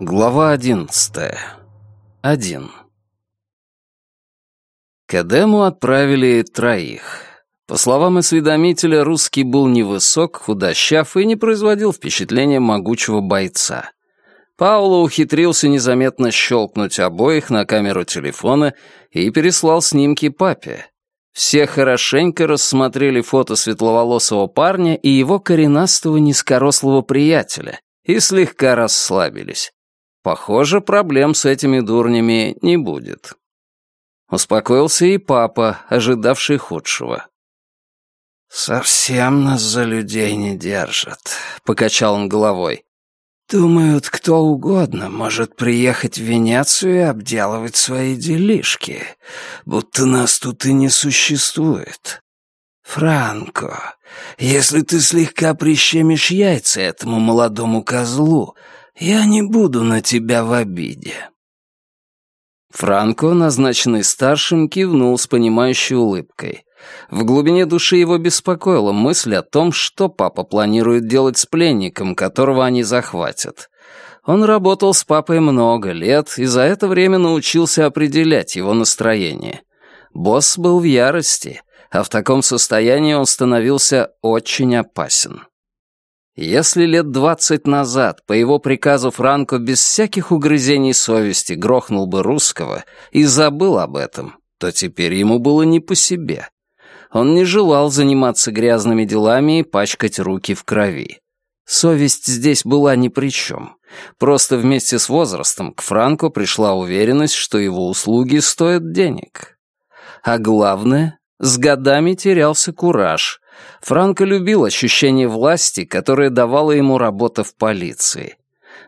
Глава одиннадцатая. Один. К Эдему отправили троих. По словам осведомителя, русский был невысок, худощав и не производил впечатления могучего бойца. Пауло ухитрился незаметно щелкнуть обоих на камеру телефона и переслал снимки папе. Все хорошенько рассмотрели фото светловолосого парня и его коренастого низкорослого приятеля и слегка расслабились. Похоже, проблем с этими дурнями не будет. Успокоился и папа, ожидавший худшего. «Совсем нас за людей не держат», — покачал он головой. «Думают, кто угодно может приехать в Венецию и обделывать свои делишки, будто нас тут и не существует. Франко, если ты слегка прищемишь яйца этому молодому козлу, я не буду на тебя в обиде». Франко, назначенный старшим, кивнул с понимающей улыбкой. В глубине души его беспокоила мысль о том, что папа планирует делать с пленником, которого они захватят. Он работал с папой много лет и за это время научился определять его настроение. Босс был в ярости, а в таком состоянии он становился очень опасен. Если лет двадцать назад по его приказу Франко без всяких угрызений совести грохнул бы русского и забыл об этом, то теперь ему было не по себе. Он не желал заниматься грязными делами и пачкать руки в крови. Совесть здесь была ни при чем. Просто вместе с возрастом к Франко пришла уверенность, что его услуги стоят денег. А главное, с годами терялся кураж, Франко любил ощущение власти, которое давала ему работа в полиции.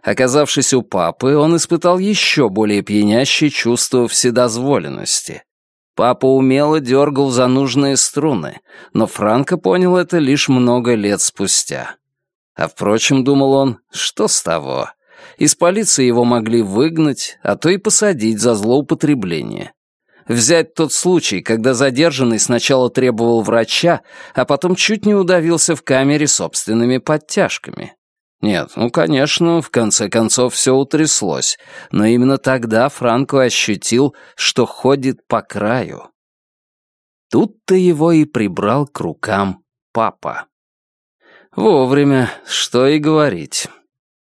Оказавшись у папы, он испытал еще более пьянящее чувство вседозволенности. Папа умело дергал за нужные струны, но Франко понял это лишь много лет спустя. А впрочем, думал он, что с того? Из полиции его могли выгнать, а то и посадить за злоупотребление. Взять тот случай, когда задержанный сначала требовал врача, а потом чуть не удавился в камере собственными подтяжками. Нет, ну, конечно, в конце концов все утряслось, но именно тогда Франко ощутил, что ходит по краю. Тут-то его и прибрал к рукам папа. Вовремя, что и говорить.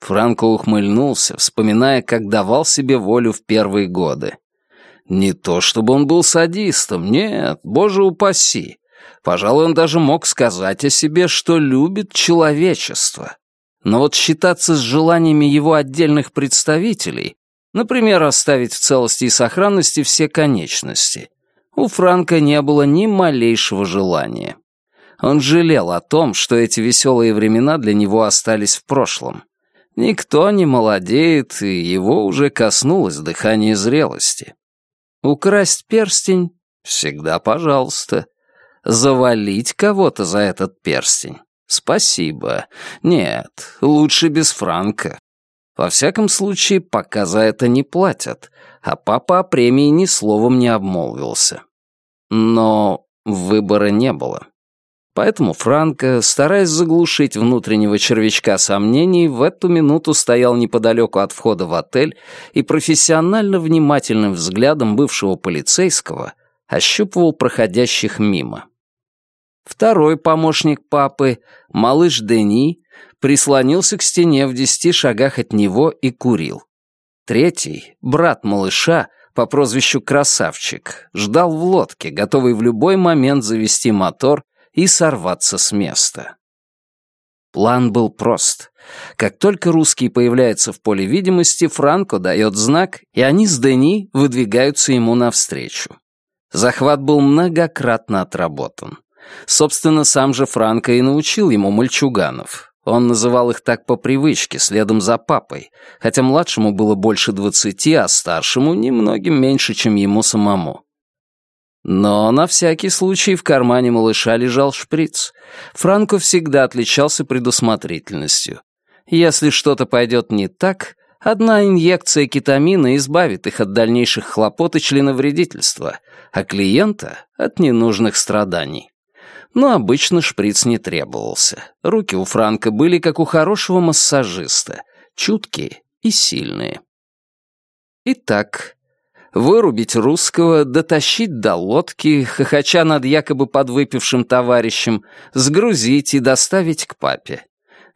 Франко ухмыльнулся, вспоминая, как давал себе волю в первые годы. Не то чтобы он был садистом, нет, боже упаси. Пожалуй, он даже мог сказать о себе, что любит человечество. Но вот считаться с желаниями его отдельных представителей, например, оставить в целости и сохранности все конечности, у Франка не было ни малейшего желания. Он жалел о том, что эти веселые времена для него остались в прошлом. Никто не молодеет, и его уже коснулось дыхание зрелости. Украсть перстень — всегда пожалуйста. Завалить кого-то за этот перстень — спасибо. Нет, лучше без франка. Во всяком случае, пока за это не платят, а папа о премии ни словом не обмолвился. Но выбора не было. Поэтому Франко, стараясь заглушить внутреннего червячка сомнений, в эту минуту стоял неподалеку от входа в отель и профессионально внимательным взглядом бывшего полицейского ощупывал проходящих мимо. Второй помощник папы, малыш Дени, прислонился к стене в десяти шагах от него и курил. Третий, брат малыша, по прозвищу Красавчик, ждал в лодке, готовый в любой момент завести мотор и сорваться с места. План был прост. Как только русский появляется в поле видимости, Франко дает знак, и они с Дени выдвигаются ему навстречу. Захват был многократно отработан. Собственно, сам же Франко и научил ему мальчуганов. Он называл их так по привычке, следом за папой, хотя младшему было больше двадцати, а старшему немногим меньше, чем ему самому. Но на всякий случай в кармане малыша лежал шприц. Франко всегда отличался предусмотрительностью. Если что-то пойдет не так, одна инъекция кетамина избавит их от дальнейших хлопот и членовредительства, а клиента — от ненужных страданий. Но обычно шприц не требовался. Руки у Франка были как у хорошего массажиста, чуткие и сильные. Итак, вырубить русского, дотащить до лодки, хохоча над якобы подвыпившим товарищем, сгрузить и доставить к папе.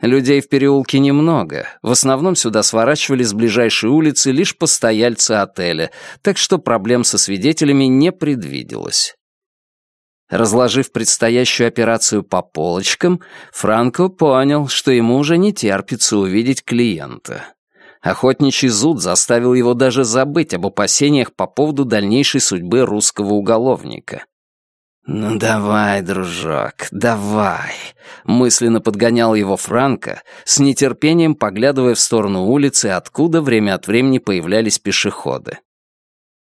Людей в переулке немного, в основном сюда сворачивали с ближайшей улицы лишь постояльцы отеля, так что проблем со свидетелями не предвиделось. Разложив предстоящую операцию по полочкам, Франко понял, что ему уже не терпится увидеть клиента. Охотничий зуд заставил его даже забыть об опасениях по поводу дальнейшей судьбы русского уголовника. «Ну давай, дружок, давай», — мысленно подгонял его Франко, с нетерпением поглядывая в сторону улицы, откуда время от времени появлялись пешеходы.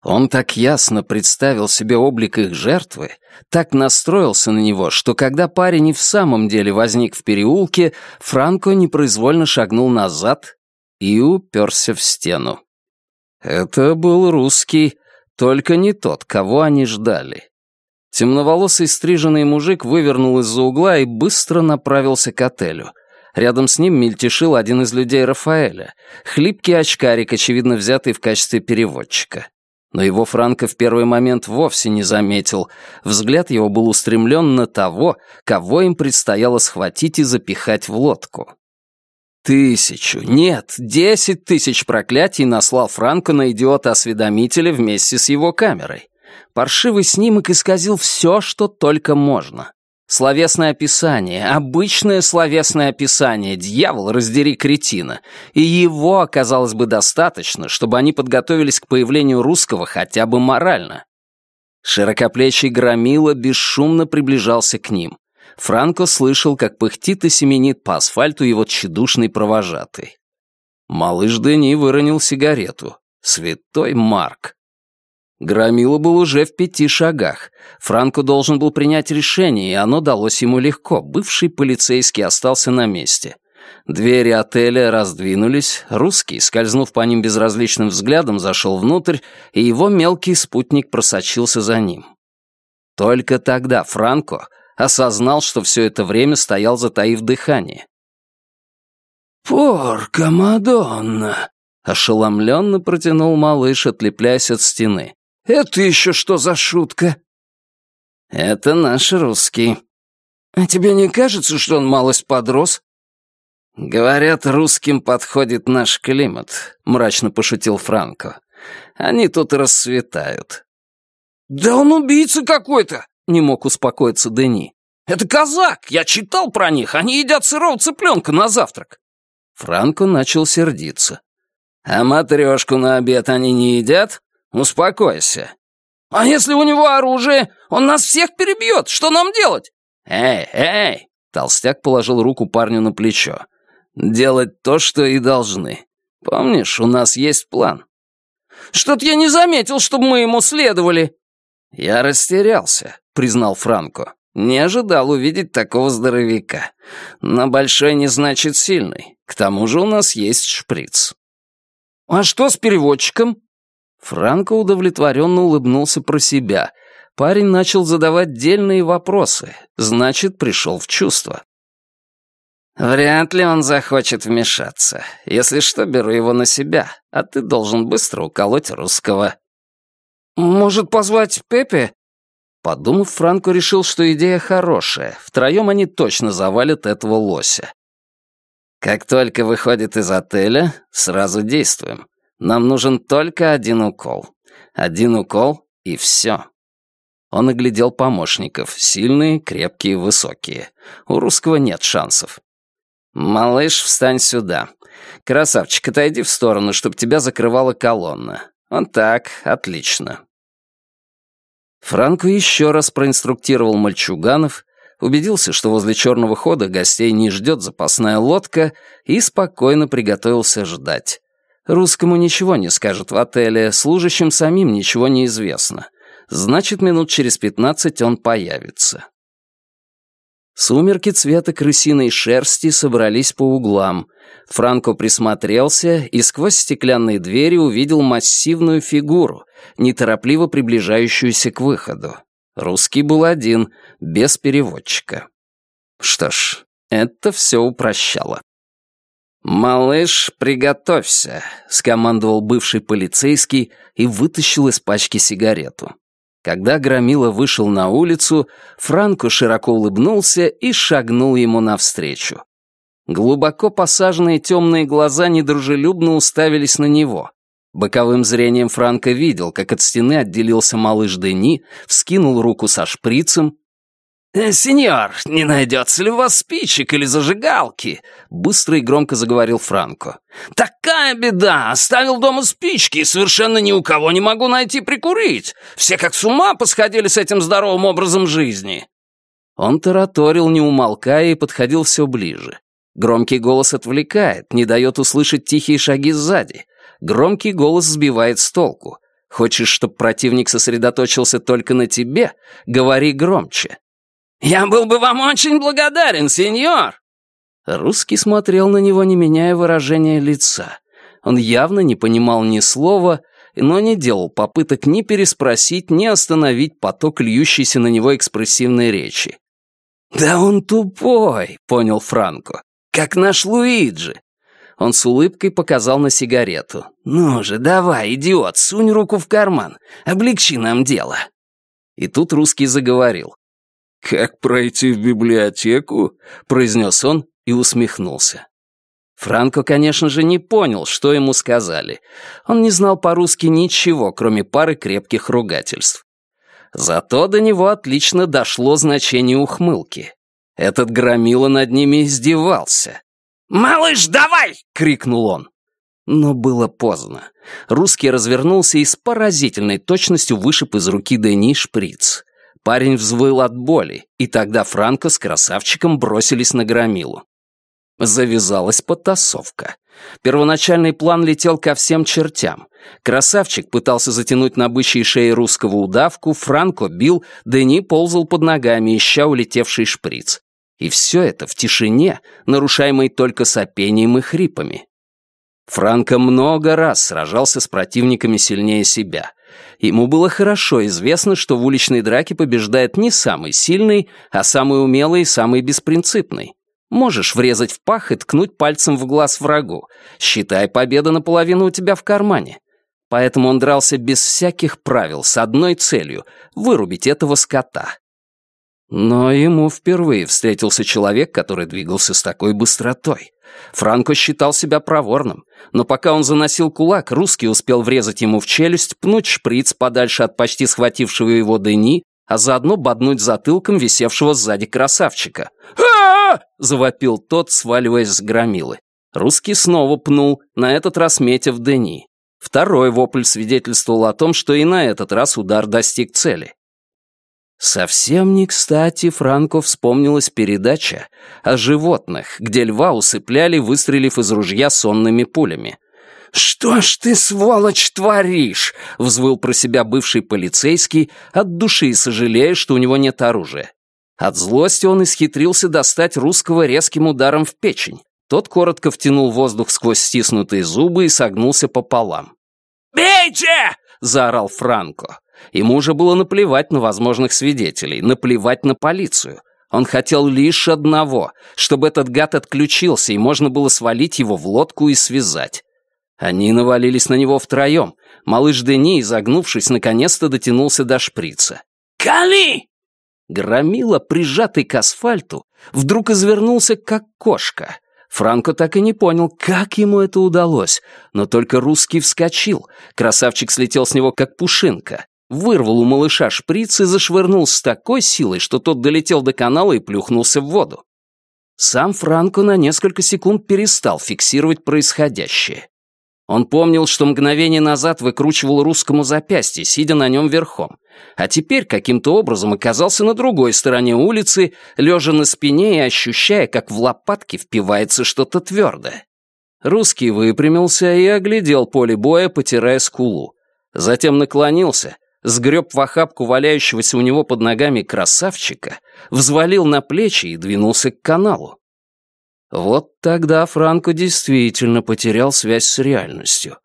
Он так ясно представил себе облик их жертвы, так настроился на него, что когда парень и в самом деле возник в переулке, Франко непроизвольно шагнул назад и уперся в стену. Это был русский, только не тот, кого они ждали. Темноволосый стриженный мужик вывернул из-за угла и быстро направился к отелю. Рядом с ним мельтешил один из людей Рафаэля, хлипкий очкарик, очевидно взятый в качестве переводчика. Но его Франко в первый момент вовсе не заметил. Взгляд его был устремлен на того, кого им предстояло схватить и запихать в лодку. Тысячу, нет, десять тысяч проклятий наслал Франко на идиота-осведомителя вместе с его камерой. Паршивый снимок исказил все, что только можно. Словесное описание, обычное словесное описание, дьявол, раздери кретина. И его оказалось бы достаточно, чтобы они подготовились к появлению русского хотя бы морально. Широкоплечий громила бесшумно приближался к ним. Франко слышал, как пыхтит и семенит по асфальту его тщедушный провожатый. Малыш Дени выронил сигарету. Святой Марк. Громила был уже в пяти шагах. Франко должен был принять решение, и оно далось ему легко. Бывший полицейский остался на месте. Двери отеля раздвинулись, русский, скользнув по ним безразличным взглядом, зашел внутрь, и его мелкий спутник просочился за ним. Только тогда Франко осознал, что все это время стоял, затаив дыхание. «Порка Мадонна!» — ошеломленно протянул малыш, отлепляясь от стены. «Это еще что за шутка?» «Это наш русский». «А тебе не кажется, что он малость подрос?» «Говорят, русским подходит наш климат», — мрачно пошутил Франко. «Они тут расцветают». «Да он убийца какой-то!» — не мог успокоиться Дени. «Это казак! Я читал про них! Они едят сырого цыпленка на завтрак!» Франко начал сердиться. «А матрешку на обед они не едят?» «Успокойся». «А если у него оружие? Он нас всех перебьет. Что нам делать?» «Эй, эй!» Толстяк положил руку парню на плечо. «Делать то, что и должны. Помнишь, у нас есть план». «Что-то я не заметил, чтобы мы ему следовали». «Я растерялся», — признал Франко. «Не ожидал увидеть такого здоровяка. Но большой не значит сильный. К тому же у нас есть шприц». «А что с переводчиком?» Франко удовлетворенно улыбнулся про себя. Парень начал задавать дельные вопросы, значит, пришел в чувство. «Вряд ли он захочет вмешаться. Если что, беру его на себя, а ты должен быстро уколоть русского». «Может, позвать Пепе?» Подумав, Франко решил, что идея хорошая. Втроем они точно завалят этого лося. «Как только выходит из отеля, сразу действуем. Нам нужен только один укол. Один укол и все. Он оглядел помощников. Сильные, крепкие, высокие. У русского нет шансов. «Малыш, встань сюда. Красавчик, отойди в сторону, чтобы тебя закрывала колонна. Вот так, отлично». Франко еще раз проинструктировал мальчуганов, убедился, что возле черного хода гостей не ждет запасная лодка и спокойно приготовился ждать. Русскому ничего не скажут в отеле, служащим самим ничего не известно. Значит, минут через пятнадцать он появится. Сумерки цвета крысиной шерсти собрались по углам. Франко присмотрелся и сквозь стеклянные двери увидел массивную фигуру, неторопливо приближающуюся к выходу. Русский был один, без переводчика. Что ж, это все упрощало. «Малыш, приготовься», — скомандовал бывший полицейский и вытащил из пачки сигарету. Когда Громила вышел на улицу, Франко широко улыбнулся и шагнул ему навстречу. Глубоко посаженные темные глаза недружелюбно уставились на него. Боковым зрением Франко видел, как от стены отделился малыш Дени, вскинул руку со шприцем «Э, «Сеньор, не найдется ли у вас спичек или зажигалки?» — быстро и громко заговорил Франко. «Такая беда! Оставил дома спички и совершенно ни у кого не могу найти прикурить. Все как с ума посходили с этим здоровым образом жизни». Он тараторил, не умолкая, и подходил все ближе. Громкий голос отвлекает, не дает услышать тихие шаги сзади. Громкий голос сбивает с толку. Хочешь, чтобы противник сосредоточился только на тебе? Говори громче. «Я был бы вам очень благодарен, сеньор!» Русский смотрел на него, не меняя выражения лица. Он явно не понимал ни слова, но не делал попыток ни переспросить, ни остановить поток льющейся на него экспрессивной речи. «Да он тупой», — понял Франко, — «как наш Луиджи». Он с улыбкой показал на сигарету. «Ну же, давай, идиот, сунь руку в карман, облегчи нам дело». И тут русский заговорил. «Как пройти в библиотеку?» — произнес он и усмехнулся. Франко, конечно же, не понял, что ему сказали. Он не знал по-русски ничего, кроме пары крепких ругательств. Зато до него отлично дошло значение ухмылки. Этот громила над ними издевался. «Малыш, давай!» — крикнул он. Но было поздно. Русский развернулся и с поразительной точностью вышиб из руки Дени шприц. Парень взвыл от боли, и тогда Франко с красавчиком бросились на громилу. Завязалась потасовка. Первоначальный план летел ко всем чертям. Красавчик пытался затянуть на бычьей шее русского удавку, Франко бил, Дени ползал под ногами, ища улетевший шприц. И все это в тишине, нарушаемой только сопением и хрипами. Франко много раз сражался с противниками сильнее себя. Ему было хорошо известно, что в уличной драке побеждает не самый сильный, а самый умелый и самый беспринципный. Можешь врезать в пах и ткнуть пальцем в глаз врагу. Считай, победа наполовину у тебя в кармане. Поэтому он дрался без всяких правил, с одной целью — вырубить этого скота. Но ему впервые встретился человек, который двигался с такой быстротой. Франко считал себя проворным, но пока он заносил кулак, русский успел врезать ему в челюсть, пнуть шприц подальше от почти схватившего его Дени, а заодно боднуть затылком висевшего сзади красавчика. а завопил тот, сваливаясь с громилы. Русский снова пнул, на этот раз метя в Дени. Второй вопль свидетельствовал о том, что и на этот раз удар достиг цели. Совсем не кстати Франко вспомнилась передача о животных, где льва усыпляли, выстрелив из ружья сонными пулями. «Что ж ты, сволочь, творишь?» — взвыл про себя бывший полицейский, от души сожалея, что у него нет оружия. От злости он исхитрился достать русского резким ударом в печень. Тот коротко втянул воздух сквозь стиснутые зубы и согнулся пополам. «Бейте!» — заорал Франко. Ему уже было наплевать на возможных свидетелей, наплевать на полицию. Он хотел лишь одного, чтобы этот гад отключился, и можно было свалить его в лодку и связать. Они навалились на него втроем. Малыш Дени, изогнувшись, наконец-то дотянулся до шприца. «Кали!» Громила, прижатый к асфальту, вдруг извернулся, как кошка. Франко так и не понял, как ему это удалось, но только русский вскочил. Красавчик слетел с него, как пушинка вырвал у малыша шприц и зашвырнул с такой силой, что тот долетел до канала и плюхнулся в воду. Сам Франко на несколько секунд перестал фиксировать происходящее. Он помнил, что мгновение назад выкручивал русскому запястье, сидя на нем верхом, а теперь каким-то образом оказался на другой стороне улицы, лежа на спине и ощущая, как в лопатки впивается что-то твердое. Русский выпрямился и оглядел поле боя, потирая скулу. Затем наклонился сгреб в охапку валяющегося у него под ногами красавчика, взвалил на плечи и двинулся к каналу. Вот тогда Франко действительно потерял связь с реальностью.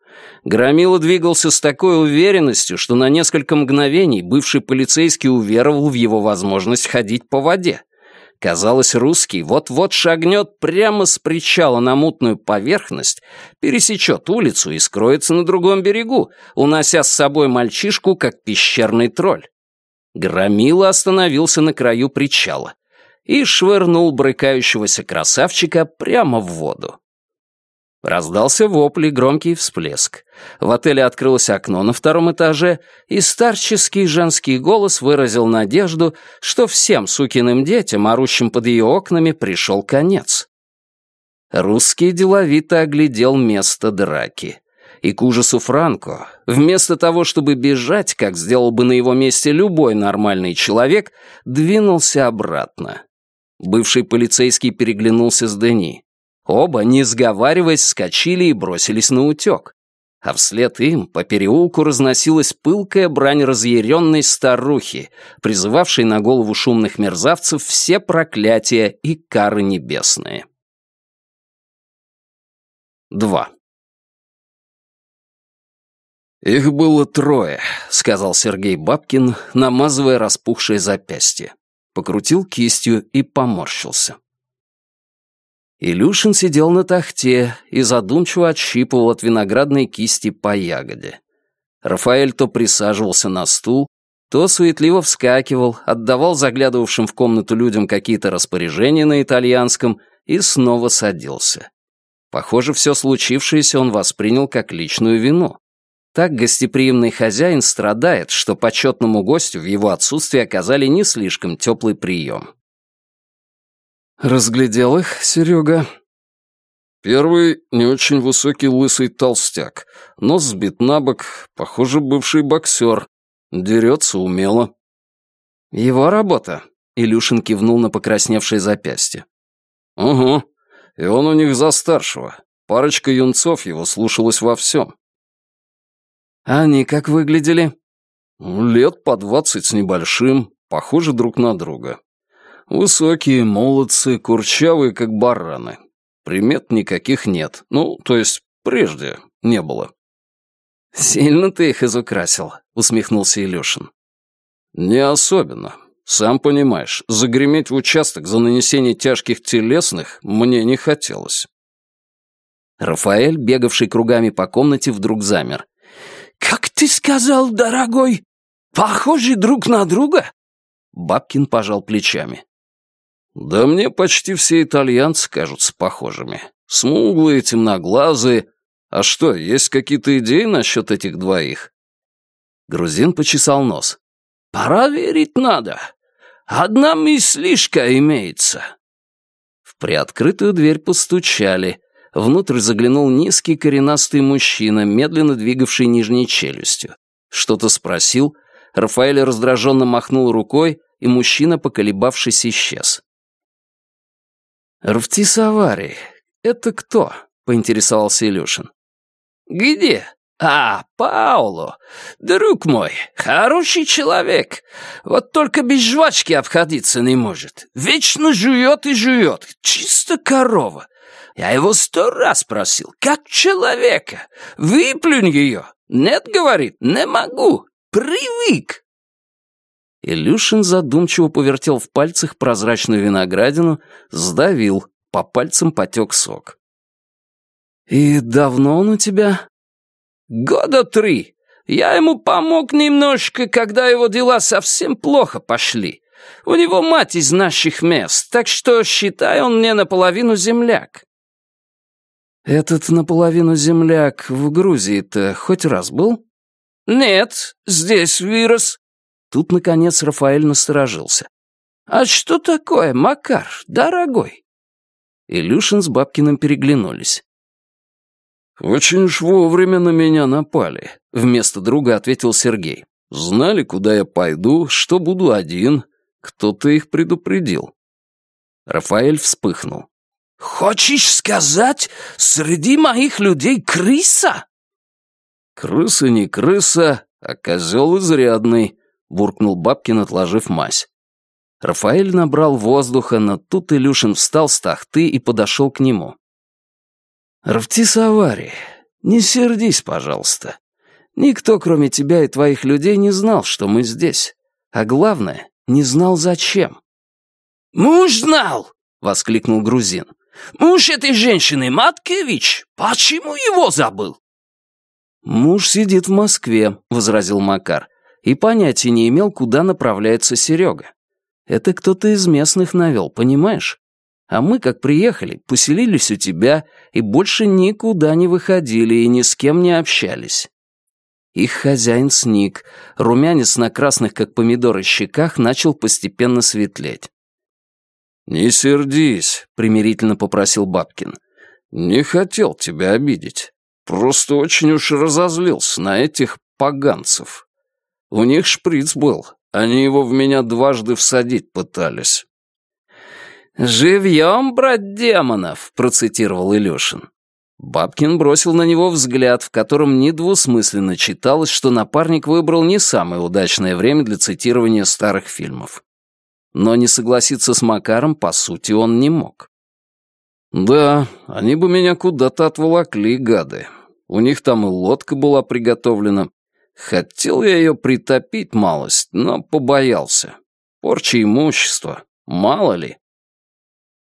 Громила двигался с такой уверенностью, что на несколько мгновений бывший полицейский уверовал в его возможность ходить по воде. Казалось, русский вот-вот шагнет прямо с причала на мутную поверхность, пересечет улицу и скроется на другом берегу, унося с собой мальчишку, как пещерный тролль. Громила остановился на краю причала и швырнул брыкающегося красавчика прямо в воду. Раздался вопль и громкий всплеск. В отеле открылось окно на втором этаже, и старческий женский голос выразил надежду, что всем сукиным детям, орущим под ее окнами, пришел конец. Русский деловито оглядел место драки. И к ужасу Франко, вместо того, чтобы бежать, как сделал бы на его месте любой нормальный человек, двинулся обратно. Бывший полицейский переглянулся с Дени. Оба, не сговариваясь, вскочили и бросились на утек. А вслед им по переулку разносилась пылкая брань разъяренной старухи, призывавшей на голову шумных мерзавцев все проклятия и кары небесные. 2. «Их было трое», — сказал Сергей Бабкин, намазывая распухшее запястье. Покрутил кистью и поморщился. Илюшин сидел на тахте и задумчиво отщипывал от виноградной кисти по ягоде. Рафаэль то присаживался на стул, то суетливо вскакивал, отдавал заглядывавшим в комнату людям какие-то распоряжения на итальянском и снова садился. Похоже, все случившееся он воспринял как личную вину. Так гостеприимный хозяин страдает, что почетному гостю в его отсутствии оказали не слишком теплый прием. «Разглядел их, Серега?» Первый — не очень высокий лысый толстяк, нос сбит на бок, похоже, бывший боксер, дерется умело. «Его работа?» — Илюшин кивнул на покрасневшее запястье. «Угу, и он у них за старшего. Парочка юнцов его слушалась во всем». «А они как выглядели?» «Лет по двадцать с небольшим, похожи друг на друга. Высокие, молодцы, курчавые, как бараны. Примет никаких нет. Ну, то есть, прежде не было. «Сильно ты их изукрасил», — усмехнулся Илюшин. «Не особенно. Сам понимаешь, загреметь в участок за нанесение тяжких телесных мне не хотелось». Рафаэль, бегавший кругами по комнате, вдруг замер. «Как ты сказал, дорогой? Похожи друг на друга?» Бабкин пожал плечами. Да мне почти все итальянцы кажутся похожими. Смуглые, темноглазые. А что, есть какие-то идеи насчет этих двоих? Грузин почесал нос. Проверить надо. Одна мыслишка имеется. В приоткрытую дверь постучали. Внутрь заглянул низкий коренастый мужчина, медленно двигавший нижней челюстью. Что-то спросил, Рафаэль раздраженно махнул рукой, и мужчина, поколебавшись, исчез. «Рвтисавари, это кто?» — поинтересовался Илюшин. «Где? А, Пауло. Друг мой, хороший человек. Вот только без жвачки обходиться не может. Вечно жует и жует. Чисто корова. Я его сто раз просил, как человека. Выплюнь ее. Нет, говорит, не могу. Привык. Илюшин задумчиво повертел в пальцах прозрачную виноградину, сдавил, по пальцам потек сок. «И давно он у тебя?» «Года три. Я ему помог немножко, когда его дела совсем плохо пошли. У него мать из наших мест, так что, считай, он мне наполовину земляк». «Этот наполовину земляк в Грузии-то хоть раз был?» «Нет, здесь вырос. Тут, наконец, Рафаэль насторожился. «А что такое, Макар, дорогой?» Илюшин с Бабкиным переглянулись. «Очень уж вовремя на меня напали», — вместо друга ответил Сергей. «Знали, куда я пойду, что буду один. Кто-то их предупредил». Рафаэль вспыхнул. «Хочешь сказать, среди моих людей крыса?» «Крыса не крыса, а козел изрядный», — буркнул Бабкин, отложив мазь. Рафаэль набрал воздуха, но тут Илюшин встал с тахты и подошел к нему. «Рафтисавари, не сердись, пожалуйста. Никто, кроме тебя и твоих людей, не знал, что мы здесь. А главное, не знал, зачем. «Муж знал!» — воскликнул грузин. «Муж этой женщины, Маткевич, почему его забыл?» «Муж сидит в Москве», — возразил Макар, и понятия не имел, куда направляется Серега. Это кто-то из местных навел, понимаешь? А мы, как приехали, поселились у тебя и больше никуда не выходили и ни с кем не общались. Их хозяин сник, румянец на красных, как помидоры, щеках начал постепенно светлеть. «Не сердись», — примирительно попросил Бабкин. «Не хотел тебя обидеть. Просто очень уж разозлился на этих поганцев. У них шприц был, они его в меня дважды всадить пытались». «Живьем, брат демонов», — процитировал Илюшин. Бабкин бросил на него взгляд, в котором недвусмысленно читалось, что напарник выбрал не самое удачное время для цитирования старых фильмов. Но не согласиться с Макаром, по сути, он не мог. «Да, они бы меня куда-то отволокли, гады. У них там и лодка была приготовлена. Хотел я ее притопить малость, но побоялся. Порча имущества, мало ли».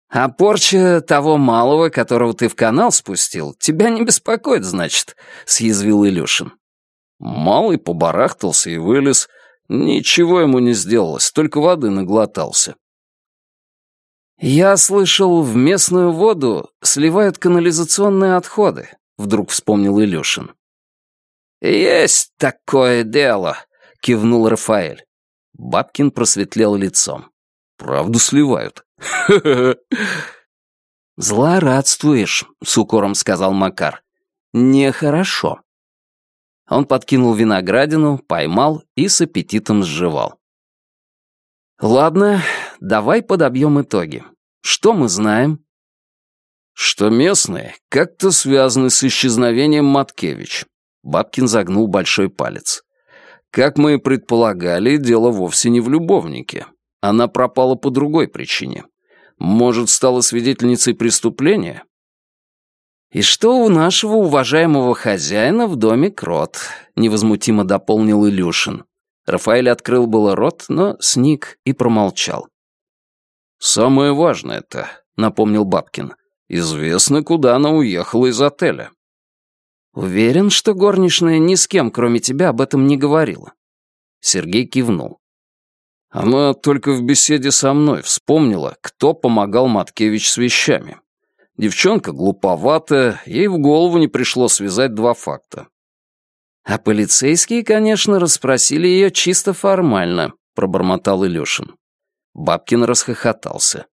«А порча того малого, которого ты в канал спустил, тебя не беспокоит, значит?» — съязвил Илюшин. Малый побарахтался и вылез. Ничего ему не сделалось, только воды наглотался. «Я слышал, в местную воду сливают канализационные отходы», — вдруг вспомнил Илюшин. «Есть такое дело», — кивнул Рафаэль. Бабкин просветлел лицом. «Правду сливают. «Злорадствуешь», — с укором сказал Макар. «Нехорошо». Он подкинул виноградину, поймал и с аппетитом сживал. «Ладно, давай подобьем итоги. Что мы знаем?» «Что местные как-то связаны с исчезновением Маткевич». Бабкин загнул большой палец. «Как мы и предполагали, дело вовсе не в любовнике. Она пропала по другой причине. Может, стала свидетельницей преступления? «И что у нашего уважаемого хозяина в доме крот?» — невозмутимо дополнил Илюшин. Рафаэль открыл было рот, но сник и промолчал. «Самое важное-то», — напомнил Бабкин, — «известно, куда она уехала из отеля». «Уверен, что горничная ни с кем, кроме тебя, об этом не говорила?» Сергей кивнул. Она только в беседе со мной вспомнила, кто помогал Маткевич с вещами. Девчонка глуповатая, ей в голову не пришло связать два факта. «А полицейские, конечно, расспросили ее чисто формально», — пробормотал Илюшин. Бабкин расхохотался.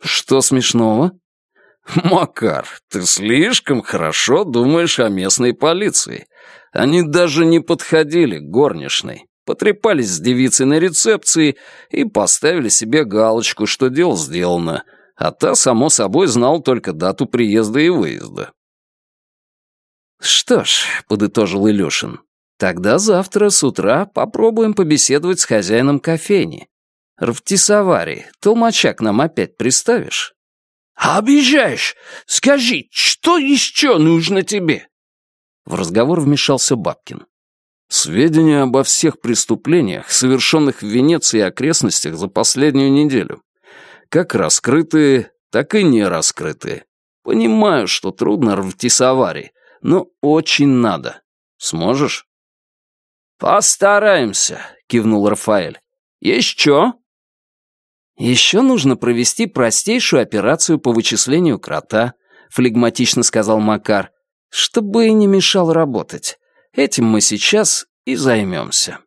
«Что смешного?» «Макар, ты слишком хорошо думаешь о местной полиции. Они даже не подходили к горничной потрепались с девицей на рецепции и поставили себе галочку, что дело сделано, а та, само собой, знал только дату приезда и выезда. «Что ж», — подытожил Илюшин, — «тогда завтра с утра попробуем побеседовать с хозяином кофейни. Равтисавари, толмача к нам опять приставишь?» «Обижаешь! Скажи, что еще нужно тебе?» В разговор вмешался Бабкин. Сведения обо всех преступлениях, совершенных в Венеции и окрестностях за последнюю неделю. Как раскрытые, так и не раскрытые. Понимаю, что трудно рвтисовари, но очень надо. Сможешь? «Постараемся», — кивнул Рафаэль. «Еще?» «Еще нужно провести простейшую операцию по вычислению крота», — флегматично сказал Макар, — «чтобы не мешал работать. Этим мы сейчас и займемся.